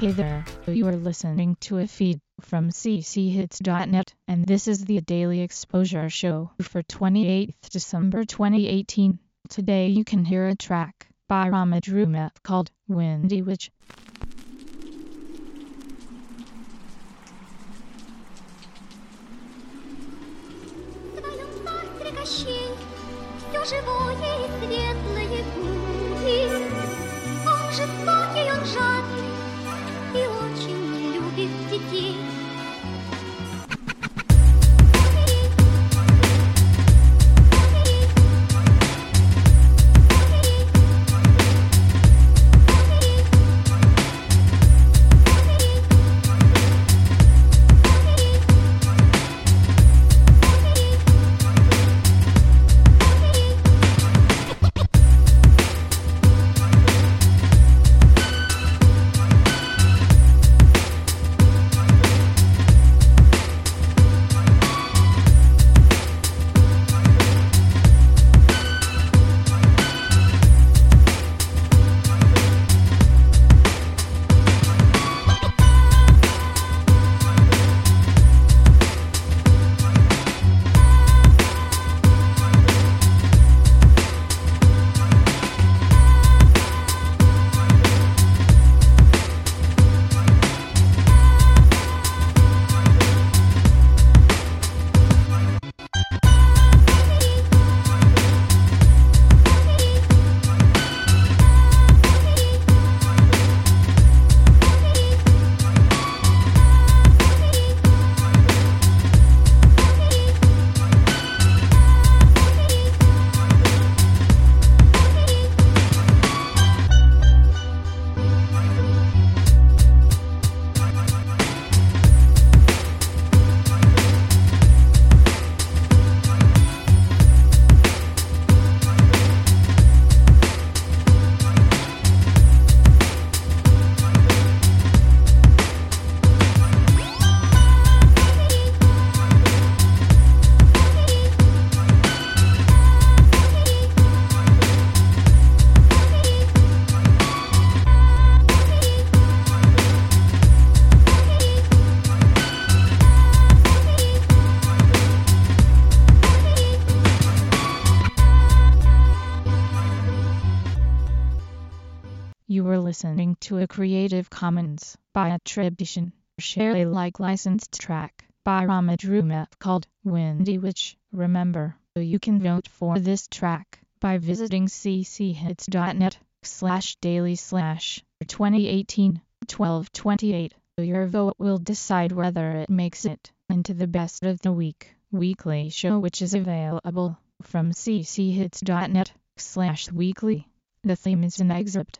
Hey there, you are listening to a feed from cchits.net, and this is the Daily Exposure Show for 28th December 2018. Today you can hear a track by Ramadruma called Windy Witch. твоем царстве Кощей Все живое и светлое будет. Он жестокий, он жадный were listening to a Creative Commons by attribution, share Alike licensed track by Ramadruma called Windy Witch. Remember, you can vote for this track by visiting cchits.net slash daily slash 2018 1228. Your vote will decide whether it makes it into the best of the week weekly show which is available from cchits.net slash weekly. The theme is an excerpt